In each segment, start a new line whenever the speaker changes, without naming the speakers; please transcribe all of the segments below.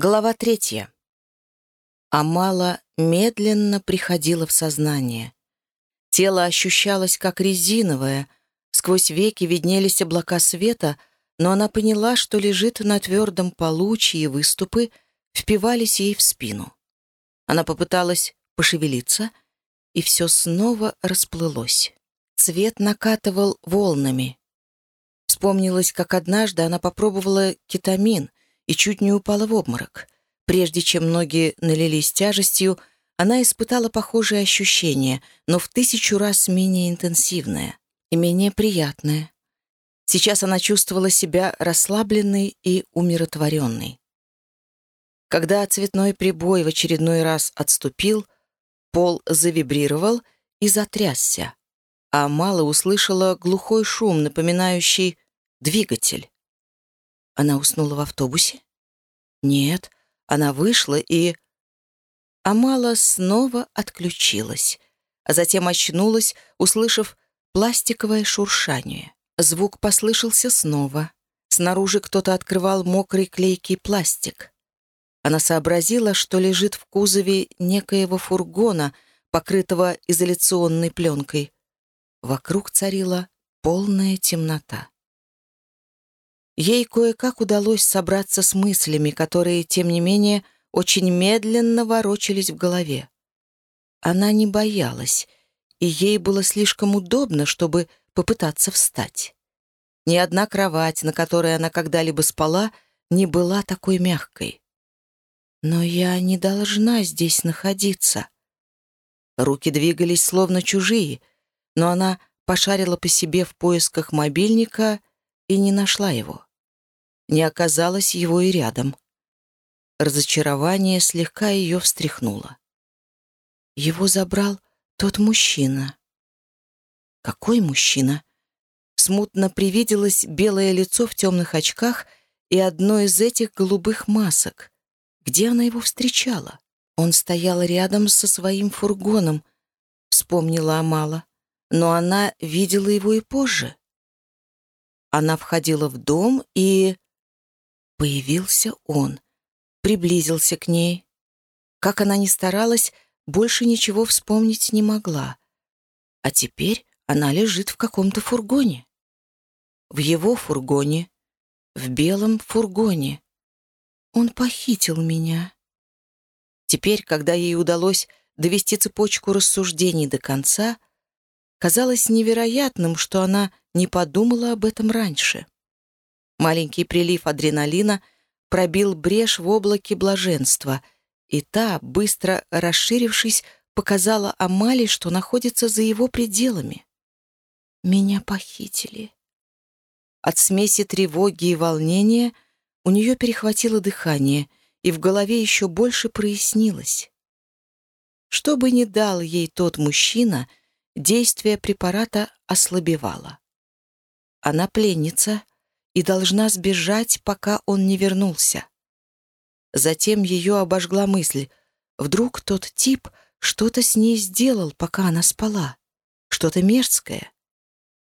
Глава третья. Амала медленно приходила в сознание. Тело ощущалось как резиновое, сквозь веки виднелись облака света, но она поняла, что лежит на твердом полу, чьи выступы впивались ей в спину. Она попыталась пошевелиться, и все снова расплылось. Цвет накатывал волнами. Вспомнилось, как однажды она попробовала кетамин — и чуть не упала в обморок. Прежде чем ноги налились тяжестью, она испытала похожие ощущения, но в тысячу раз менее интенсивное и менее приятное. Сейчас она чувствовала себя расслабленной и умиротворенной. Когда цветной прибой в очередной раз отступил, пол завибрировал и затрясся, а Мала услышала глухой шум, напоминающий двигатель. Она уснула в автобусе? Нет, она вышла и... Амала снова отключилась, а затем очнулась, услышав пластиковое шуршание. Звук послышался снова. Снаружи кто-то открывал мокрый клейкий пластик. Она сообразила, что лежит в кузове некоего фургона, покрытого изоляционной пленкой. Вокруг царила полная темнота. Ей кое-как удалось собраться с мыслями, которые, тем не менее, очень медленно ворочались в голове. Она не боялась, и ей было слишком удобно, чтобы попытаться встать. Ни одна кровать, на которой она когда-либо спала, не была такой мягкой. Но я не должна здесь находиться. Руки двигались словно чужие, но она пошарила по себе в поисках мобильника и не нашла его. Не оказалось его и рядом. Разочарование слегка ее встряхнуло. Его забрал тот мужчина. Какой мужчина? Смутно привиделось белое лицо в темных очках и одно из этих голубых масок. Где она его встречала? Он стоял рядом со своим фургоном, вспомнила Амала. Но она видела его и позже. Она входила в дом и... Появился он, приблизился к ней. Как она ни старалась, больше ничего вспомнить не могла. А теперь она лежит в каком-то фургоне. В его фургоне, в белом фургоне. Он похитил меня. Теперь, когда ей удалось довести цепочку рассуждений до конца, казалось невероятным, что она не подумала об этом раньше. Маленький прилив адреналина пробил брешь в облаке блаженства, и та, быстро расширившись, показала Амали, что находится за его пределами. «Меня похитили». От смеси тревоги и волнения у нее перехватило дыхание, и в голове еще больше прояснилось. Что бы ни дал ей тот мужчина, действие препарата ослабевало. Она пленница, и должна сбежать, пока он не вернулся. Затем ее обожгла мысль. Вдруг тот тип что-то с ней сделал, пока она спала. Что-то мерзкое.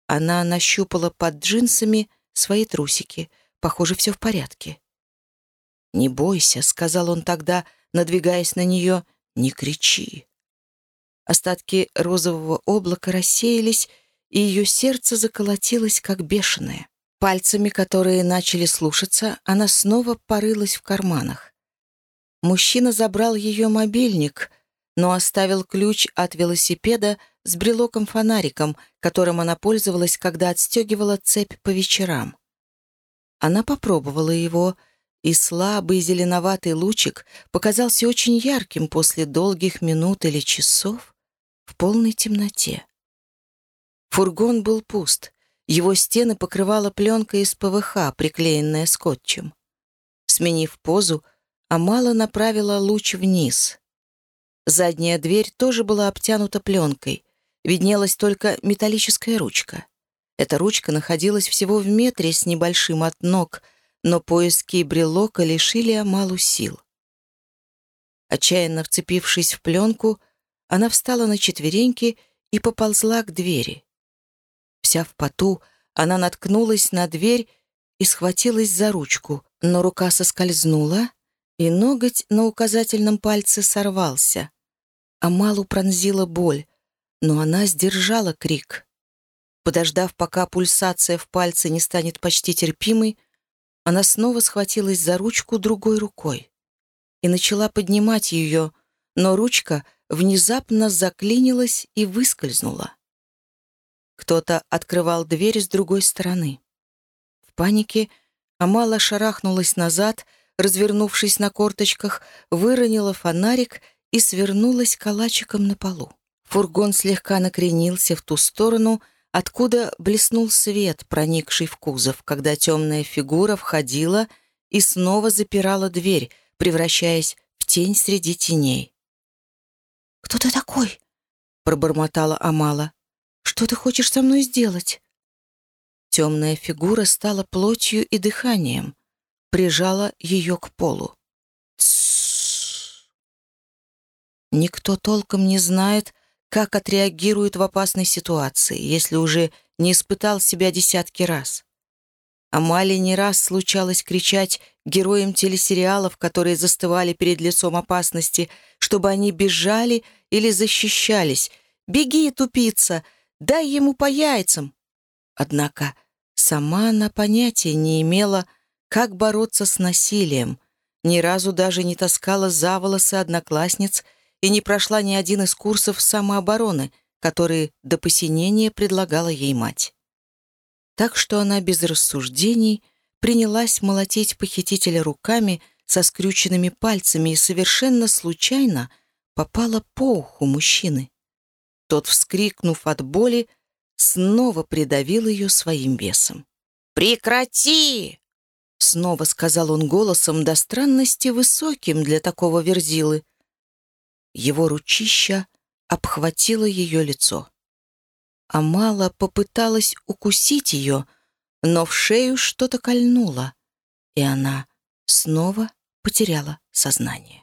Она нащупала под джинсами свои трусики. Похоже, все в порядке. «Не бойся», — сказал он тогда, надвигаясь на нее, — «не кричи». Остатки розового облака рассеялись, и ее сердце заколотилось, как бешеное. Пальцами, которые начали слушаться, она снова порылась в карманах. Мужчина забрал ее мобильник, но оставил ключ от велосипеда с брелоком-фонариком, которым она пользовалась, когда отстегивала цепь по вечерам. Она попробовала его, и слабый зеленоватый лучик показался очень ярким после долгих минут или часов в полной темноте. Фургон был пуст. Его стены покрывала пленка из ПВХ, приклеенная скотчем. Сменив позу, Амала направила луч вниз. Задняя дверь тоже была обтянута пленкой. Виднелась только металлическая ручка. Эта ручка находилась всего в метре с небольшим от ног, но поиски брелока лишили Амалу сил. Отчаянно вцепившись в пленку, она встала на четвереньки и поползла к двери. Вся в поту, она наткнулась на дверь и схватилась за ручку, но рука соскользнула, и ноготь на указательном пальце сорвался. Амалу пронзила боль, но она сдержала крик. Подождав, пока пульсация в пальце не станет почти терпимой, она снова схватилась за ручку другой рукой и начала поднимать ее, но ручка внезапно заклинилась и выскользнула. Кто-то открывал дверь с другой стороны. В панике Амала шарахнулась назад, развернувшись на корточках, выронила фонарик и свернулась калачиком на полу. Фургон слегка накренился в ту сторону, откуда блеснул свет, проникший в кузов, когда темная фигура входила и снова запирала дверь, превращаясь в тень среди теней.
«Кто ты такой?»
— пробормотала Амала. «Что ты хочешь со мной сделать?» Темная фигура стала плотью и дыханием, прижала ее к полу. Никто толком не знает, как отреагирует в опасной ситуации, если уже не испытал себя десятки раз. Амале не раз случалось кричать героям телесериалов, которые застывали перед лицом опасности, чтобы они бежали или защищались. «Беги, тупица! Дай ему по яйцам!» Однако сама она понятия не имела, как бороться с насилием, ни разу даже не таскала за волосы одноклассниц и не прошла ни один из курсов самообороны, которые до посинения предлагала ей мать. Так что она без рассуждений принялась молотить похитителя руками со скрюченными пальцами и совершенно случайно попала по уху мужчины. Тот, вскрикнув от боли, снова придавил ее своим весом.
«Прекрати!»
Снова сказал он голосом до странности высоким для такого верзилы. Его ручища обхватило ее лицо. Амала попыталась укусить ее, но в шею что-то кольнуло, и она снова потеряла сознание.